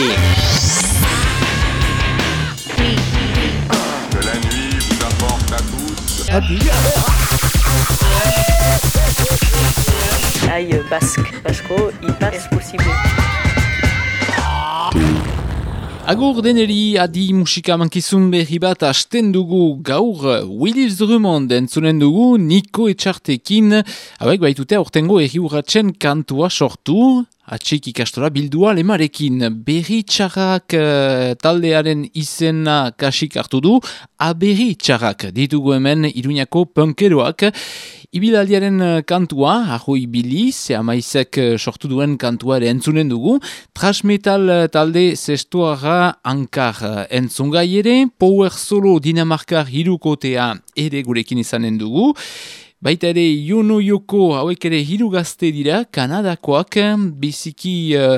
Que la nuit vous apporte à tous. Aïe, basque. Basco, ipas, es posible. Agur deneri adi musika mankizun berri bat hasten dugu gaur Willis Drummond entzunen dugu Niko Etxartekin hauek baitute aurtengo erri urratzen kantua sortu atxik ikastora bildua lemarekin berri txarrak eh, taldearen izena kasik hartu du aberri txarrak ditugu hemen iruñako punkeroak Ibilaldiaren eh, kantua, aho ibili, ze amaizek eh, sortu duen kantua ere entzunen dugu. Transmetal eh, talde zestuara ankar entzungai ere, Power Solo Dinamarkar hirukotea ere gurekin izanen dugu. Baita ere, Yono Yoko hauek ere hiru gazte dira, Kanadakoak, biziki uh,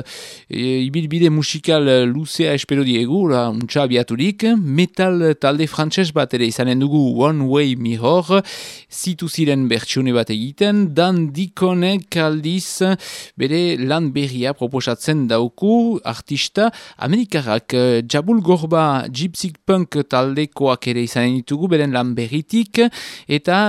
ibilbide musikal eh, luzea espero diegu, untsa abiaturik, metal talde frantses bat ere izanen dugu One Way Mirror, zitu ziren bertsione bat egiten, dan dikonek aldiz bere lan berria proposatzen dauku, artista amerikarrak, uh, Jabul Gorba Gypsy Punk taldekoak ere izanen ditugu, beren lan berritik, eta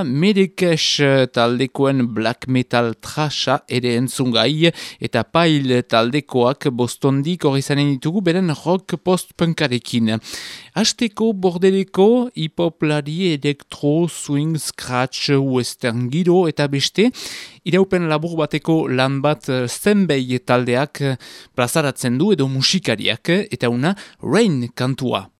Merekes taldekoen black metal trasha ere entzungai eta pail taldekoak bostondik hori zanen ditugu beren rock post-punkarekin. Azteko bordeleko hipoplari elektro, swing, scratch, western giro eta beste, iraupen labur bateko lan bat zenbei taldeak plazaratzen du edo musikariak eta una rain kantua.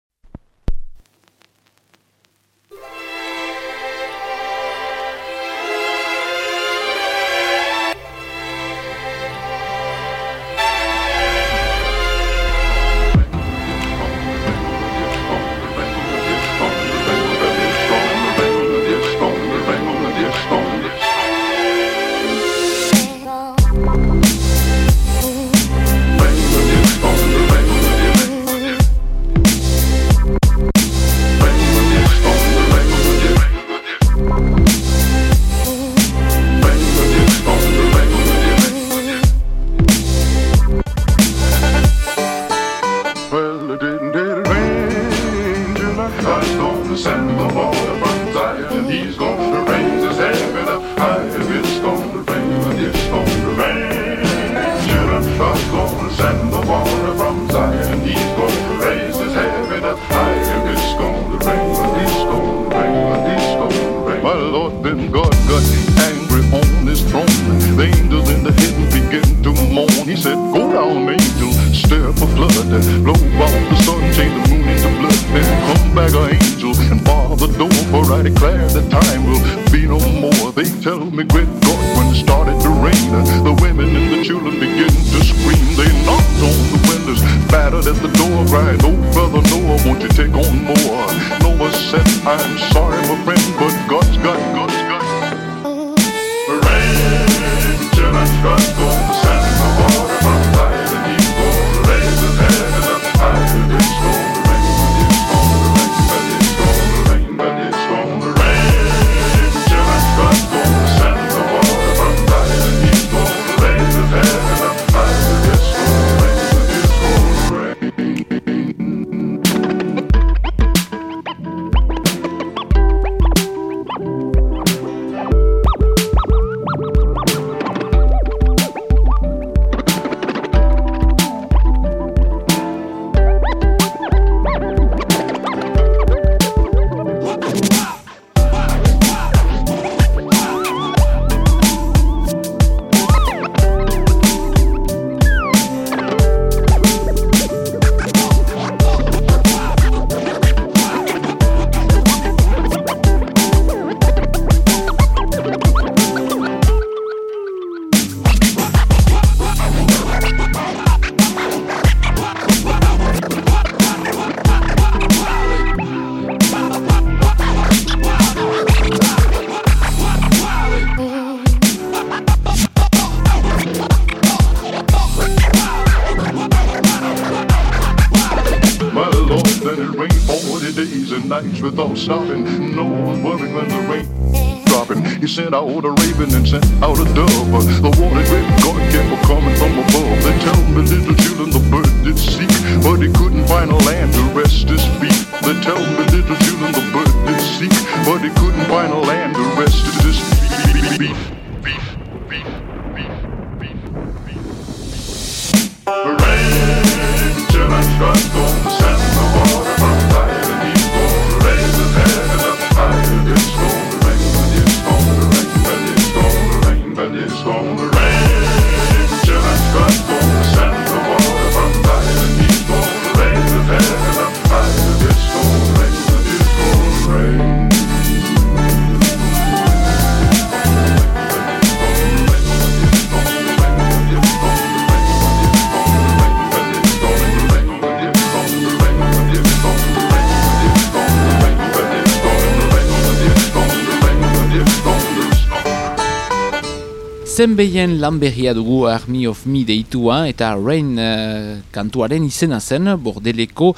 zenbeien lan berria dugu Army of Me deitua eta Rain uh, kantuaren izena zen bordeleko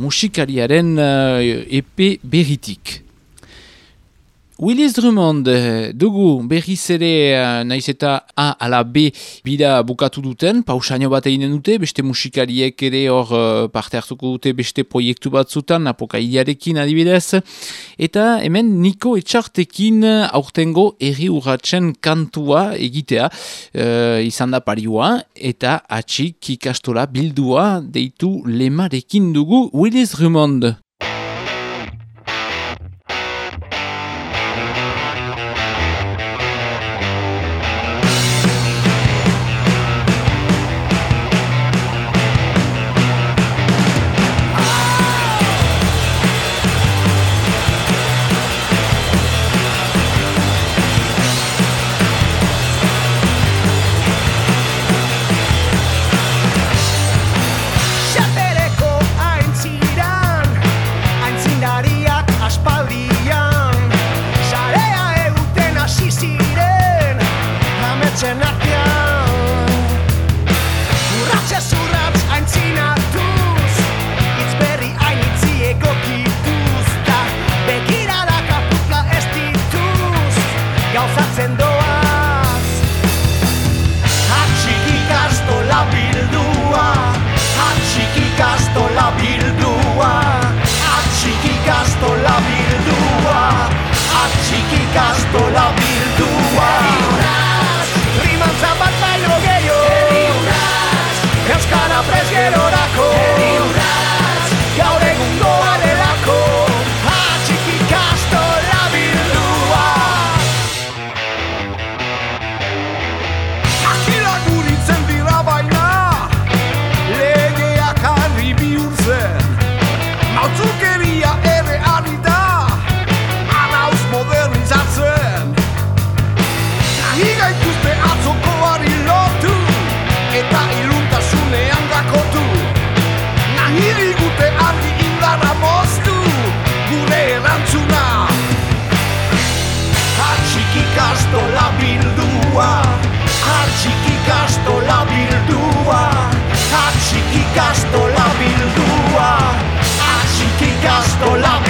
musikariaren uh, epe berritik. Willis Drummond eh, dugu berriz ere eh, naiz eta A ala B bida bukatu duten, pausaino bat eginen dute, beste musikariek ere hor eh, parte hartuko dute beste proiektu batzutan, apokailiarekin adibidez, eta hemen Niko Etxartekin aurtengo erri urratzen kantua egitea e, izan da pariua, eta atxik ikastola bildua deitu lemarekin dugu. Willis Drummond? nos hacen. Nicolás.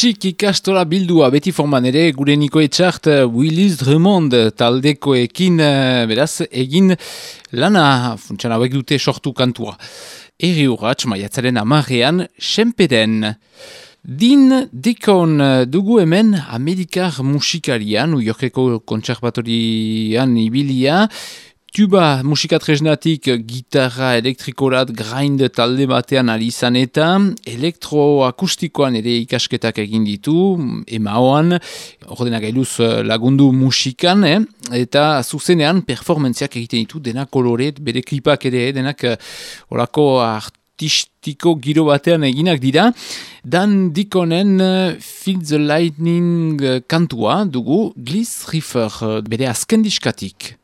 Atxik ikastola bildua beti forman ere gure niko etxart Willis Drummond taldekoekin eh, beraz egin lana funtsan hauek dute sortu kantua. Eri urratx maiatzaren amarrean senpeden. Din dikon dugu hemen Amerikar musikarian, New Yorkeko kontserbatorian ibilia, Tuba musikatresnatik gitarra elektrikorat grind talde batean ari izan eta elektroakustikoan ere ikasketak egin ditu, emaoan, ordena gailuz eh, lagundu musikan, eh? eta zuzenean performentziak egiten ditu denak koloret, bere klipak ere, denak eh, orako artistiko giro batean eginak dira. Dan dikonen eh, Feel the Lightning kantua dugu Gliss River bere azkendiskatik. Dan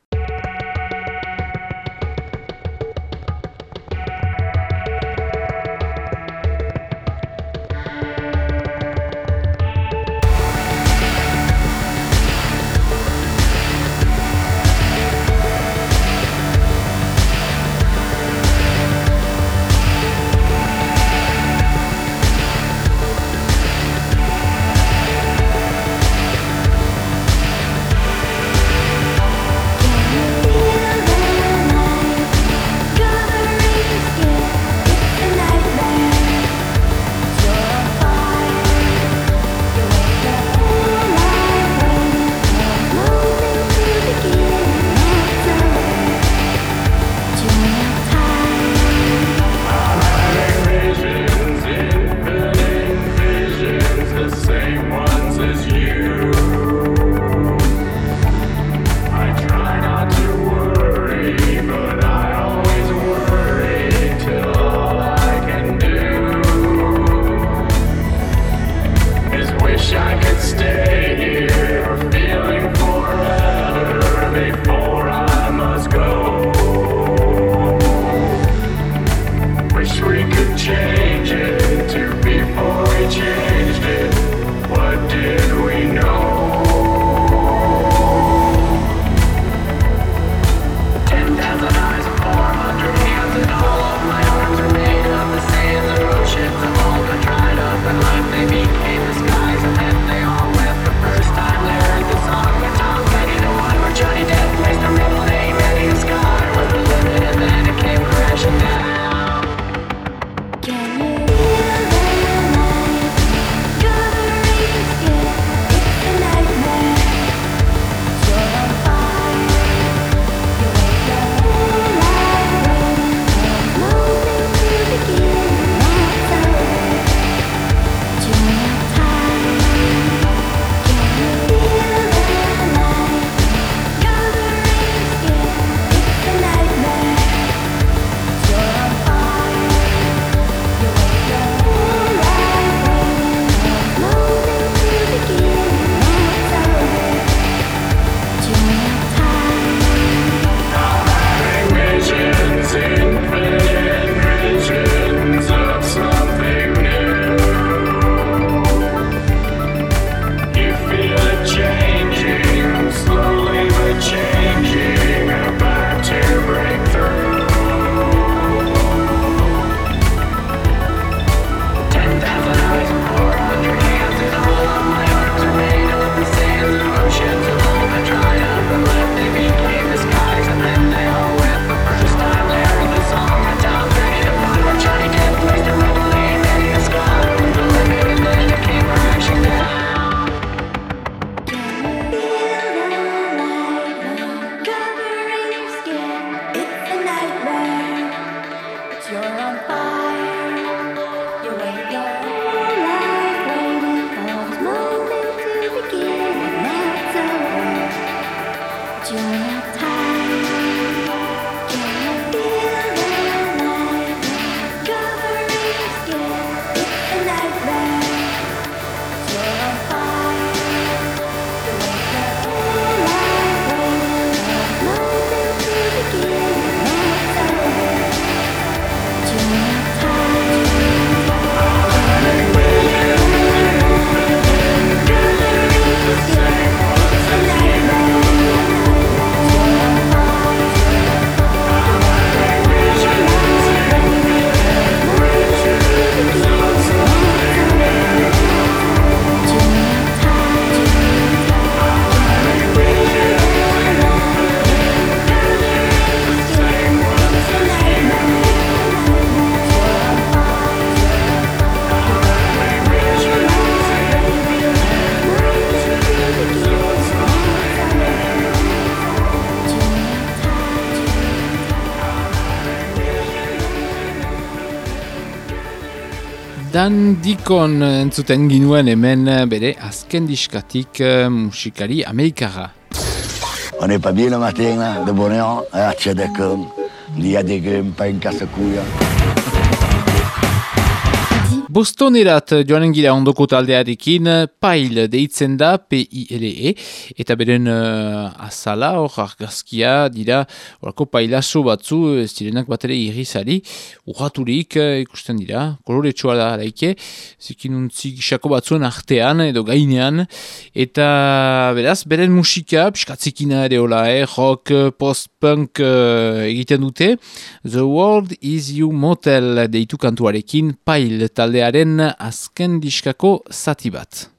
Dikon entzuten ginuen hemen bere azken diskatik eh, musikari amerikara. On n'est pas bien le matin, là, de bonheur, à Tchadakon. Il y a des grumes, pas une casse-couille. Bostonerat joanen gira ondoko taldearekin, Pail deitzen da, P-I-L-E, eta beren uh, azala, hor argazkia, dira, horako pailaso batzu, ez direnak bat ere irrizari, urraturik uh, ikusten dira, kolore txua da araike, zikinuntzi gisako batzuen artean edo gainean, eta beraz, beren musika, piskatzikina ere hola, eh, rock, post-punk uh, egiten dute, The World is You Motel deitu kantuarekin, Pail taldea taldearen azken diskako zati bat.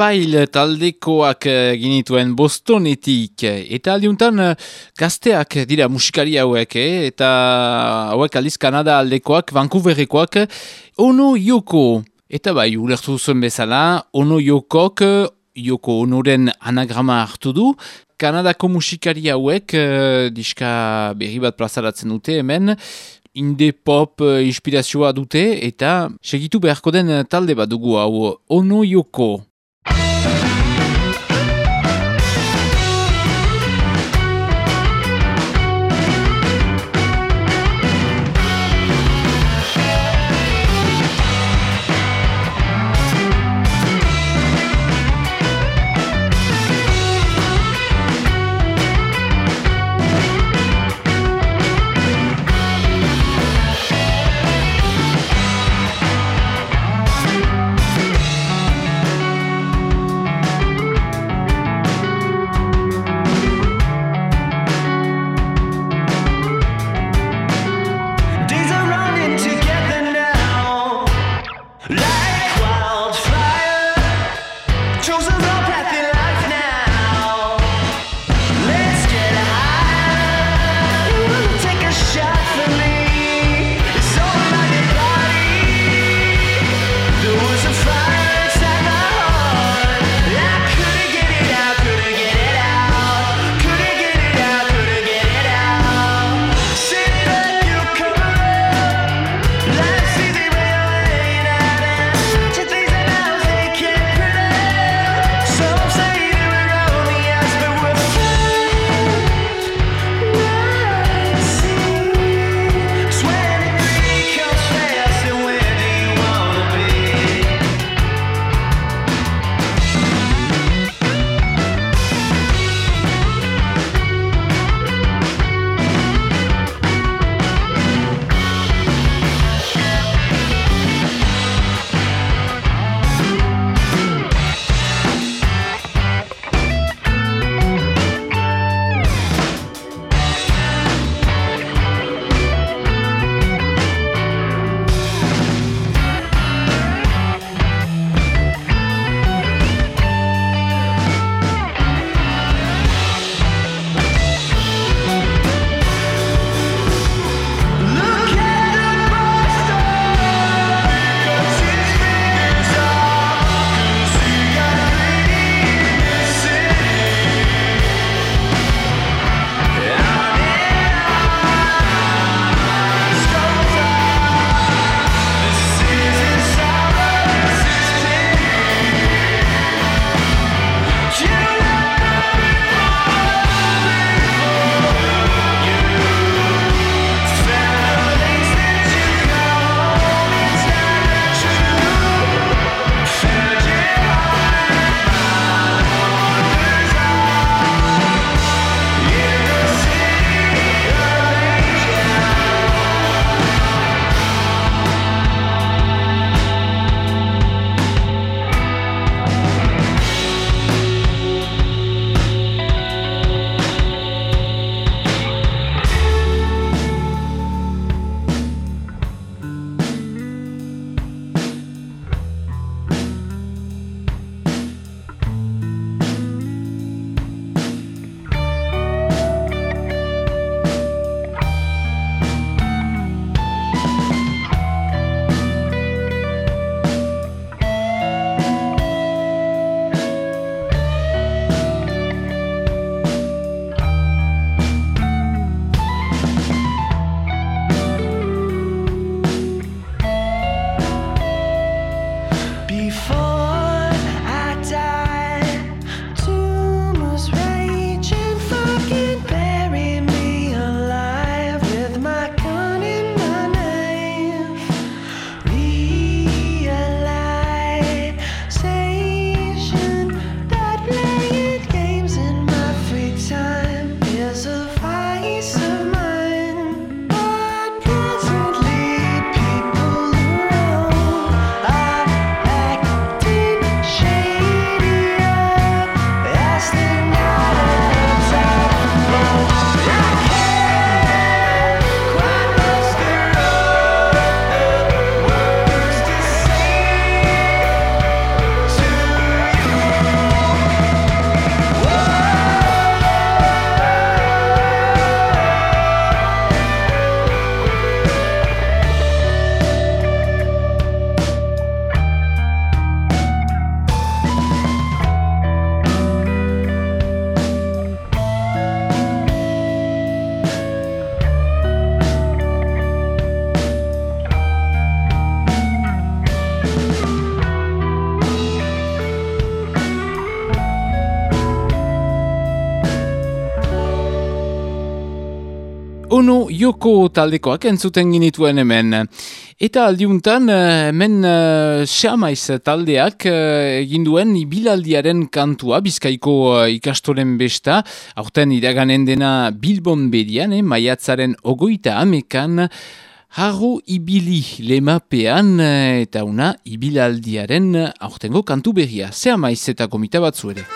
Pail taldekoak eh, ginituen Bostonetik eta aldiuntan eh, gazteak dira musikari hauek eh? eta hauek aldiz Kanada aldekoak, Vancouverrekoak Ono Yoko. Eta bai ulertu zuen bezala Ono Yokok Yoko Onoren anagrama hartu du. Kanadako musikari hauek diska berri bat plazaratzen dute hemen. Inde pop inspirazioa dute eta segitu beharko den talde bat dugu hau Ono Yoko Joko taldekoak entzuten ginituen hemen. Eta aldiuntan, eh, hemen uh, Xamaiz taldeak uh, egin duen ibilaldiaren kantua, bizkaiko uh, ikastoren besta, aurten iraganen dena Bilbon bedian, eh, maiatzaren ogoita amekan, Harro ibili lemapean eta una ibilaldiaren aurtengo kantu berria. Zea maiz eta komita batzu ere.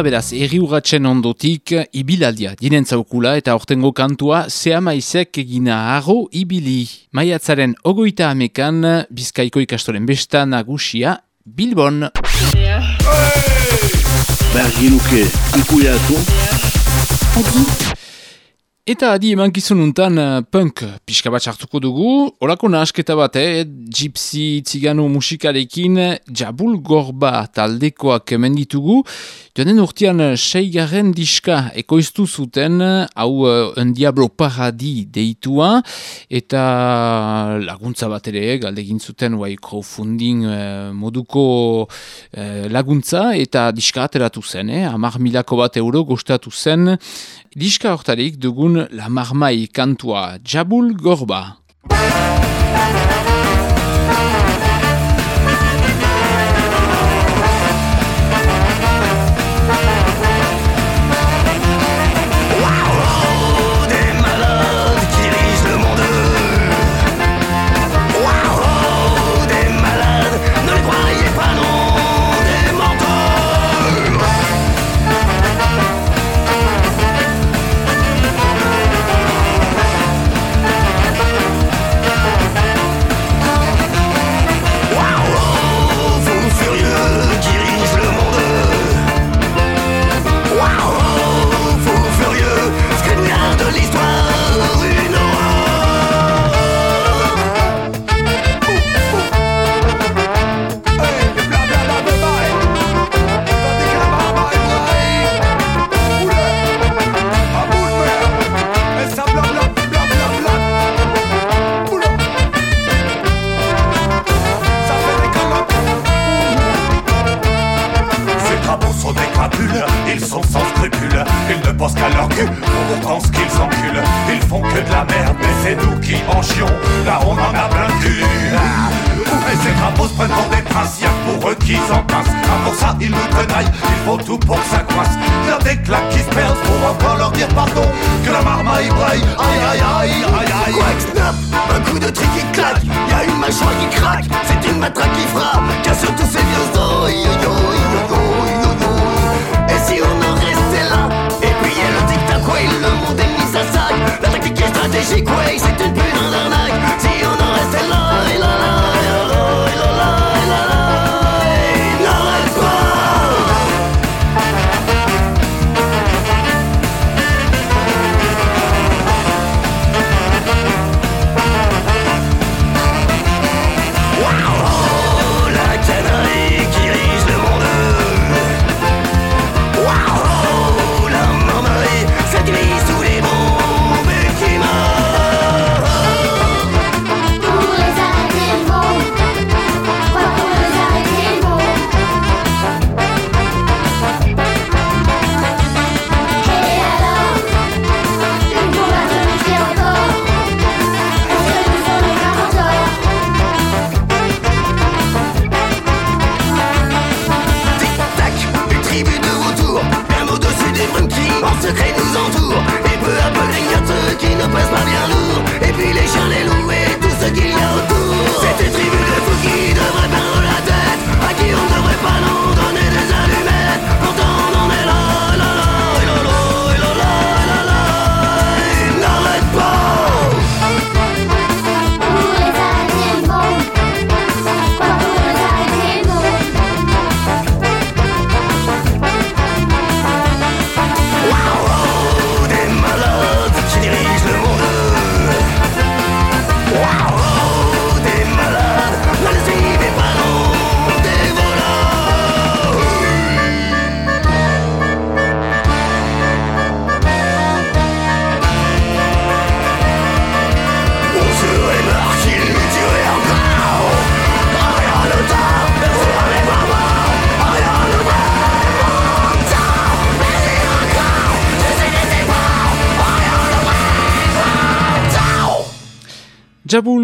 Hala beraz, erri urratxen ondotik ibilaldia dinen zaukula eta ortengo kantua zehamaizek egina harro ibili. Maiatzaren ogoita amekan, bizkaiko ikastoren besta nagusia, Bilbon! Yeah. Hey! Berginuke, ikuia atu? Yeah. Adi! Eta adi emankizununtan eh, punk pixka bat hartuko dugu, olako nahasketa bat, eh? gypsy tzigano musikarekin jabul gorba taldekoak hemen ditugu, joanen urtean eh, seigarren diska ekoiztu zuten, eh, hau un diablo paradi deitua, eta laguntza bat ere, galdegin zuten, wai crowdfunding moduko laguntza, eta diska ateratu zen, eh? amar milako bat euro gostatu zen, diska hortarik dugun la marmaille kantua Jabul Gorba.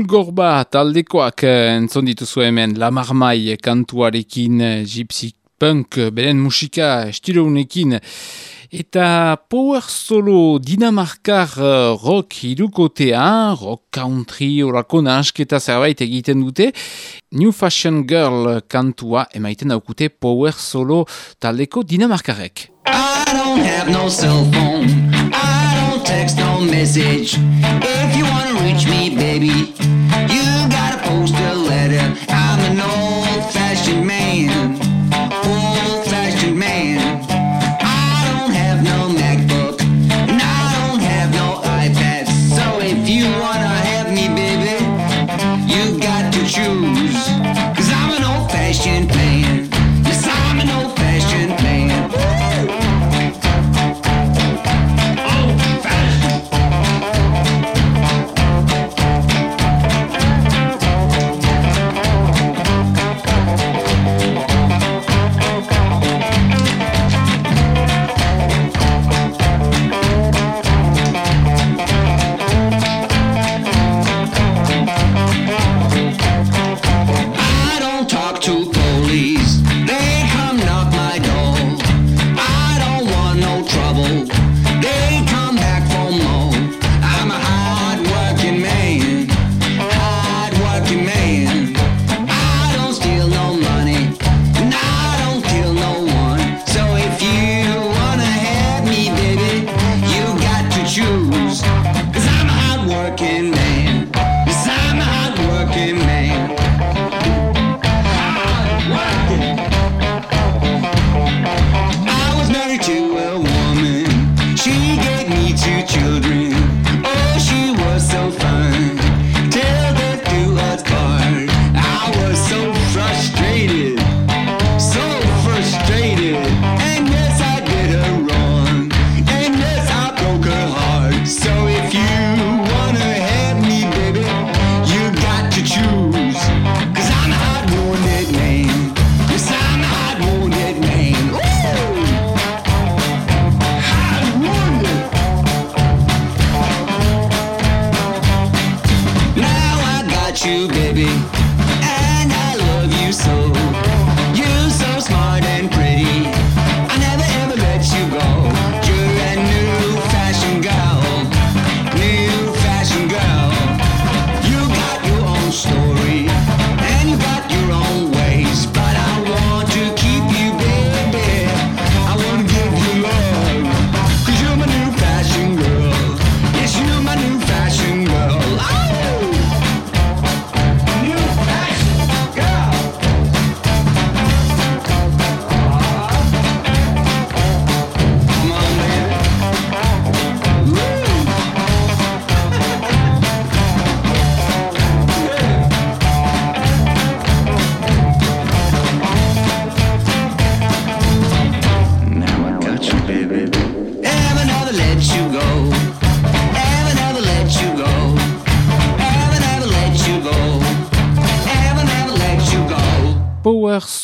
Bulgorba taldekoak eh, entzon dituzu hemen La Marmai eh, kantuarekin eh, Gypsy Punk beren musika estiloonekin eta power solo dinamarkar rock hirukotea, rock country orako nahasketa zerbait egiten dute. New Fashion Girl kantua emaiten daukute power solo taldeko dinamarkarek I don't have no cell phone. I don't text no message. If you wanna reach me baby You got a poster letter. I'm the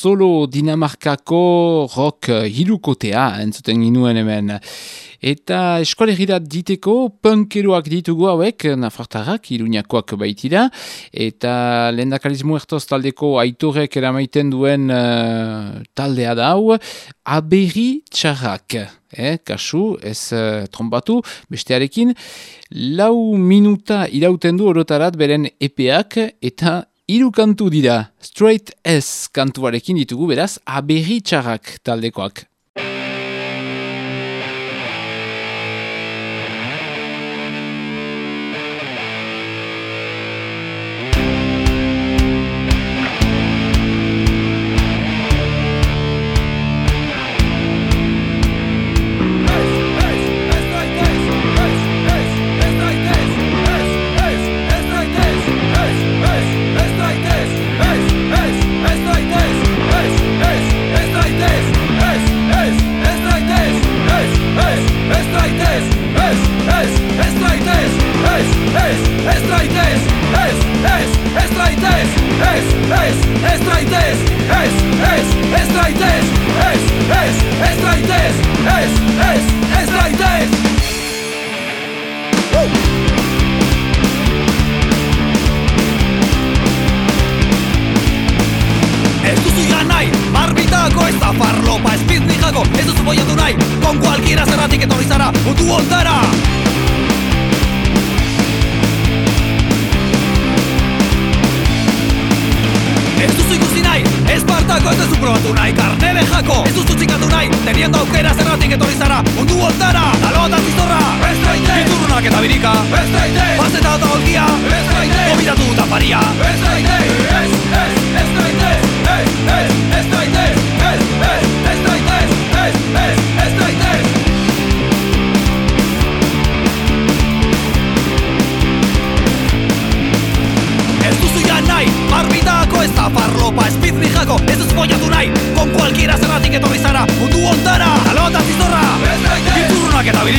solo Dinamarkako rock eh, hilukotea entzuten ginuen hemen. Eta eskualegira diteko punkeroak ditugu hauek nafartarrak, iruñakoak baitira. Eta lendakalizmu ertoz taldeko aitorek eramaiten duen uh, taldea da hau, aberri txarrak. Eh, kasu, ez eh, uh, trombatu, bestearekin. Lau minuta irauten du orotarat beren epeak eta Hiru kantu dira, Straight S kantuarekin ditugu beraz, aberri txarrak taldekoak.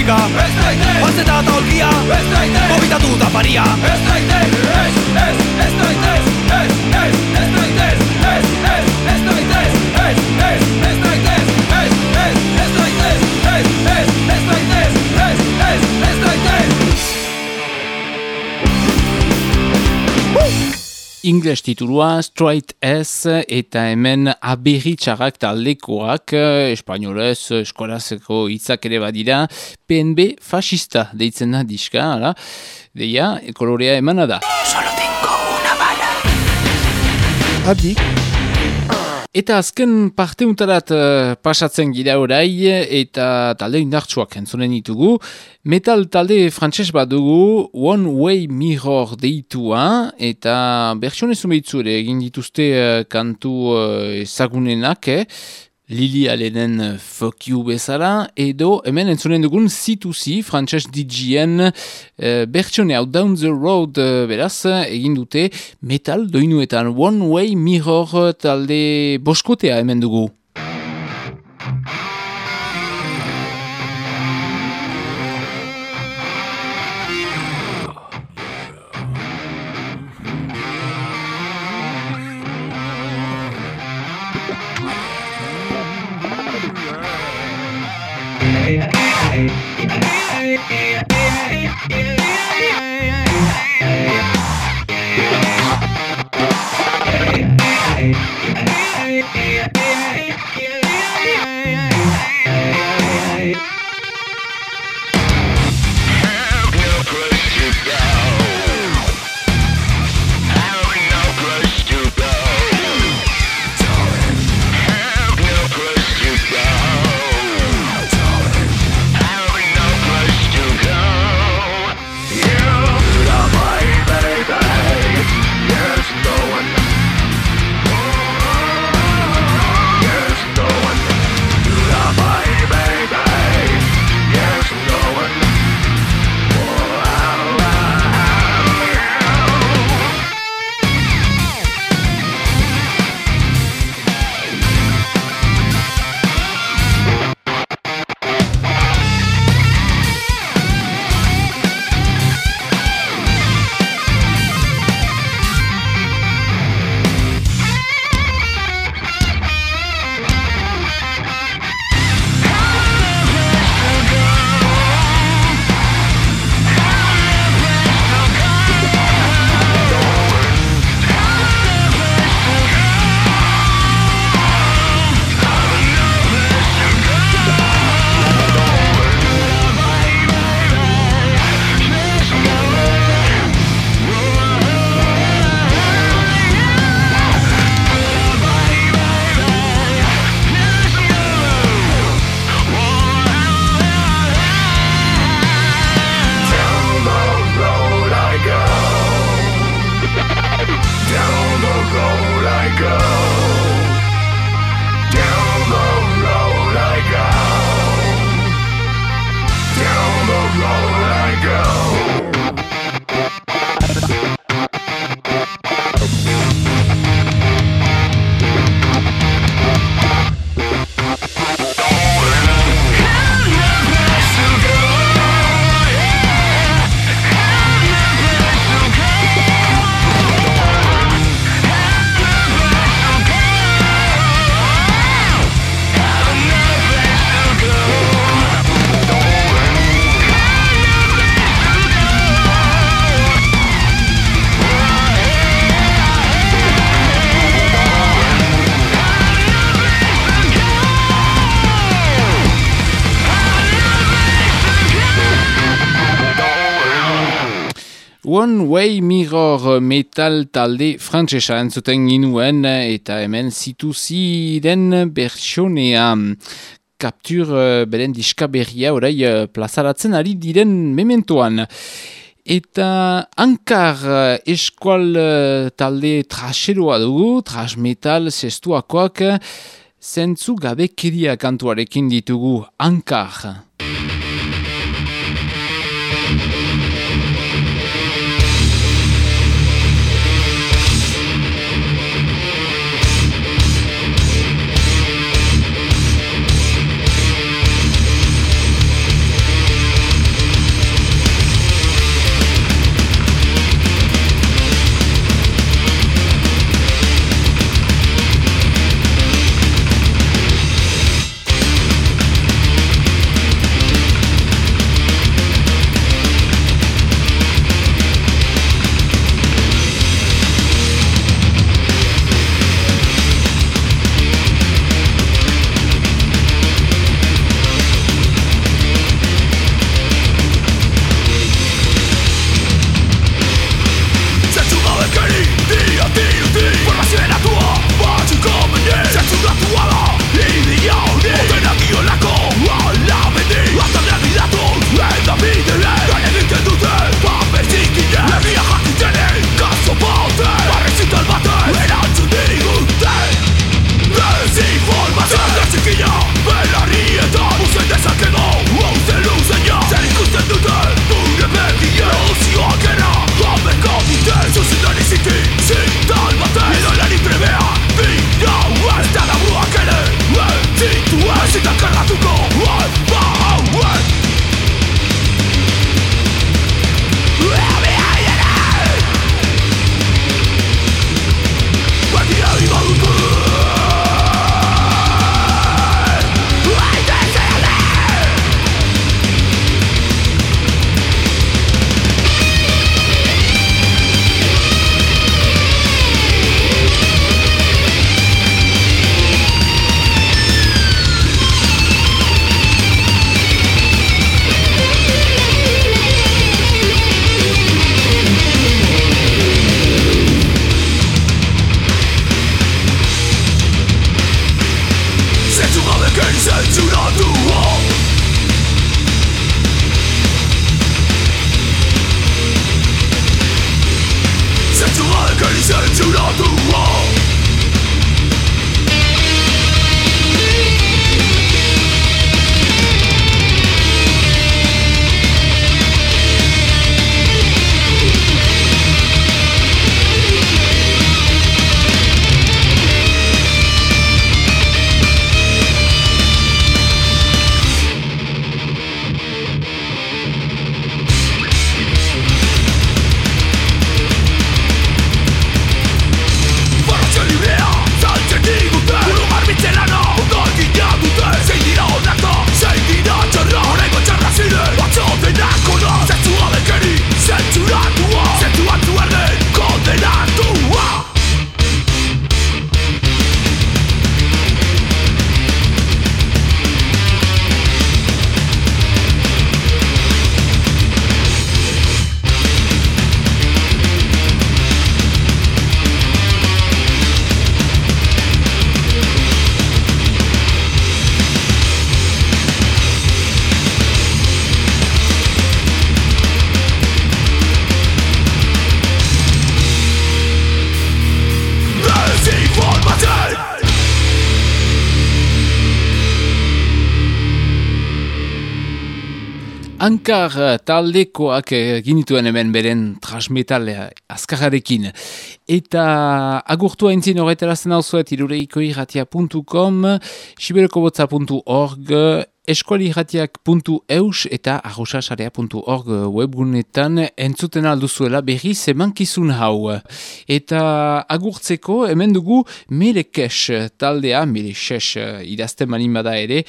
Biturrunak eta birika Bazeta eta olkia Gomitatu eta paria Ez traite, English titulua Straight S eta hemen aberritxarrak taldekoak espainolez, eskolazeko hitzak ere badira PNB fascista deitzen da diska, ala, deia, kolorea emana da. Adik, Eta azken parte untarat eh, pasatzen gira orai eta talde indartsuak entzunen ditugu. Metal talde frantses bat dugu One Way Mirror deitua eta bertsione zumeitzu ere egin dituzte eh, kantu eh, ezagunenak, eh? Lili Alenen eh, Fuck You bezala, edo hemen entzunen dugun C2C, frantses DJen eh, bertsione hau Down the Road eh, beraz, egin dute metal doinuetan One Way Mirror talde boskotea hemen dugu. One Way Mirror metal talde frantsesa entzuten ginuen eta hemen zituzi den bersionea. Kaptur uh, beren diska berria orai uh, plazaratzen ari diren mementoan. Eta ankar uh, eskual uh, talde trasheroa dugu, trash metal zestuakoak, zentzu gabekeria kantuarekin ditugu ankar. Ankar eh, taldekoak eh, ginituen hemen beren transmetal eh, azkararekin. Eta agurtu haintzin horretarazten hau zuet irureiko irratia.com, siberokobotza.org, eskualirratiak.eus eta arrosasarea.org webgunetan entzuten alduzuela berri zemankizun hau. Eta agurtzeko hemen dugu Melekes taldea, Melekes idazten manimada ere,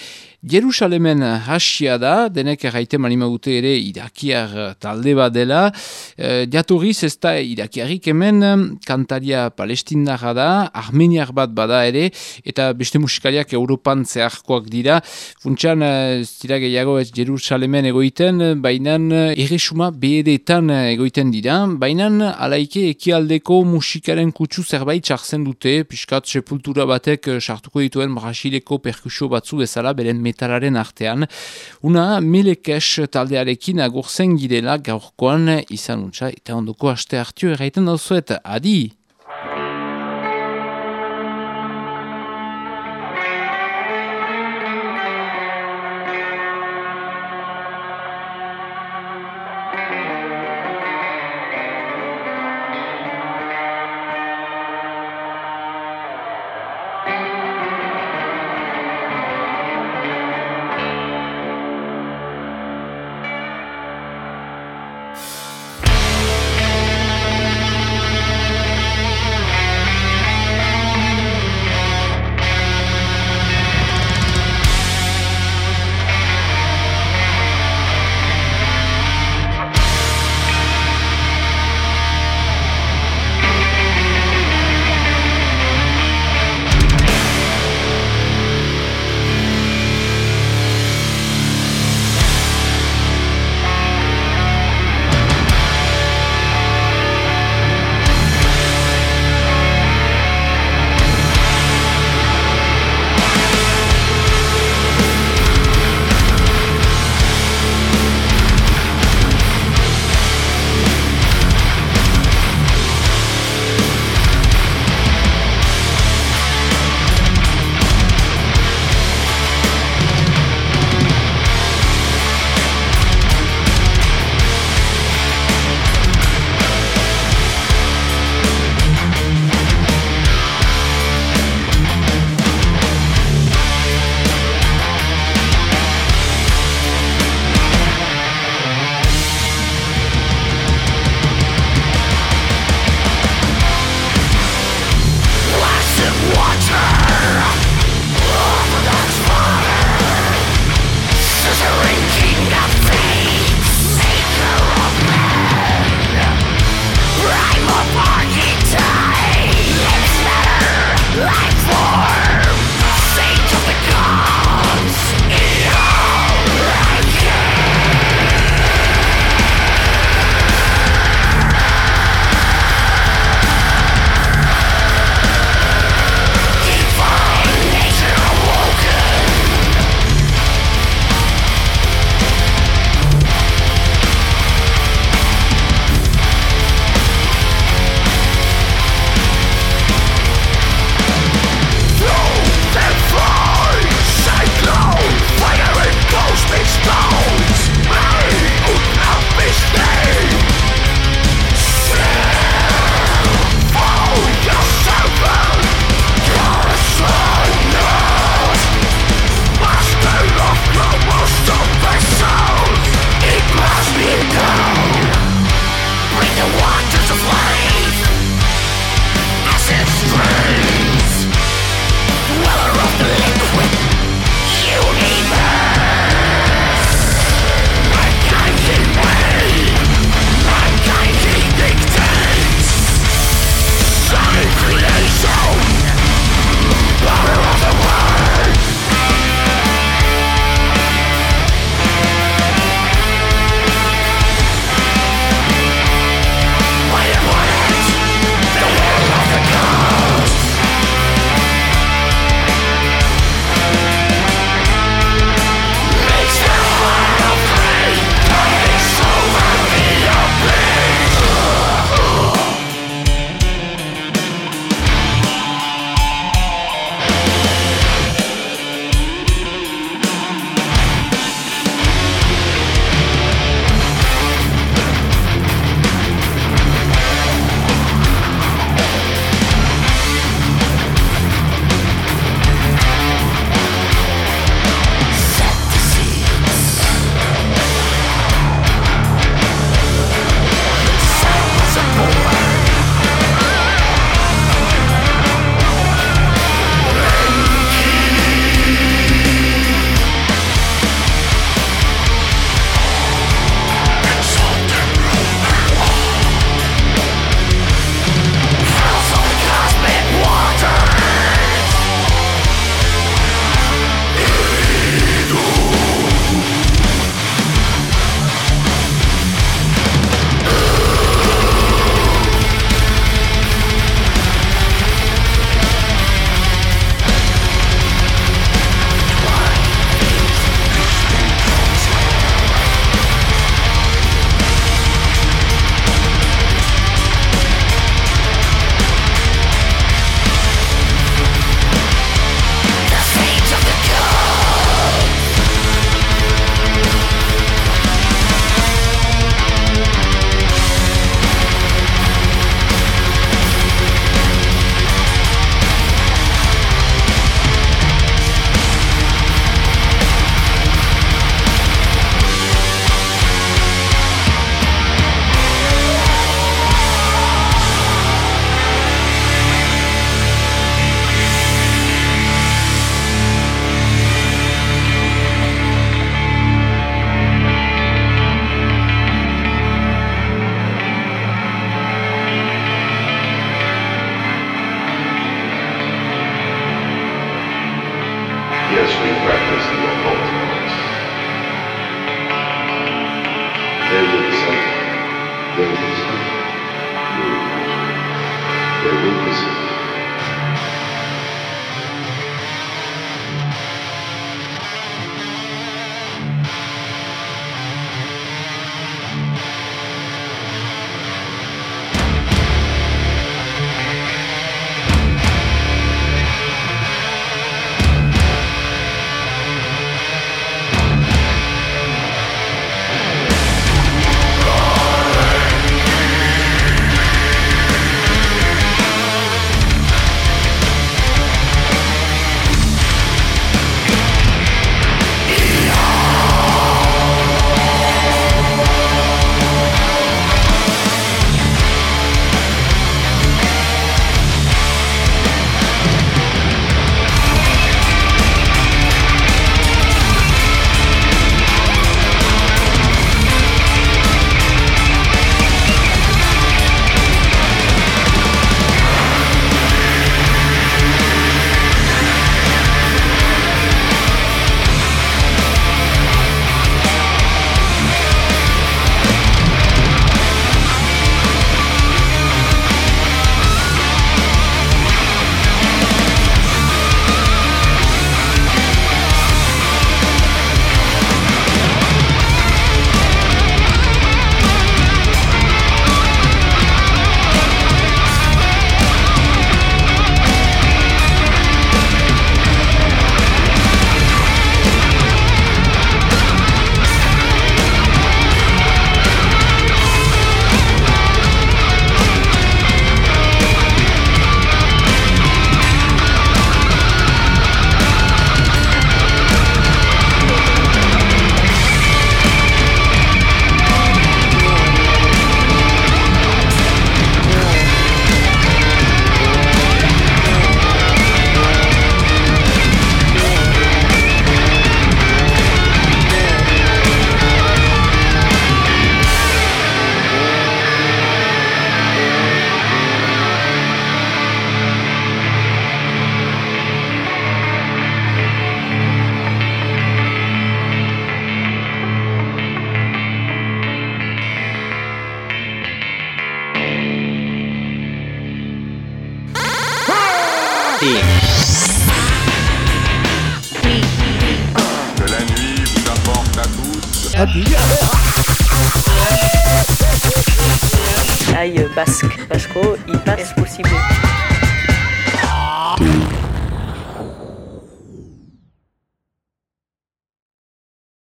Jerusalemen hasia da, denek erraite manima dute ere irakiar talde bat dela. E, Diatoriz ez da irakiarik hemen, kantaria palestinara da, armeniar bat bada ere, eta beste musikariak Europan zeharkoak dira. Funtsan eh, ez dira gehiago ez Jerusalemen egoiten, baina erresuma behedetan egoiten dira, baina alaike ekialdeko musikaren kutsu zerbait sartzen dute, piskat sepultura batek sartuko dituen Brasileko perkusio batzu bezala, beren metalaren artean. Una milekes taldearekin agurzen girela gaurkoan izan untsa, eta ondoko aste hartio erraiten dauzuet, adi!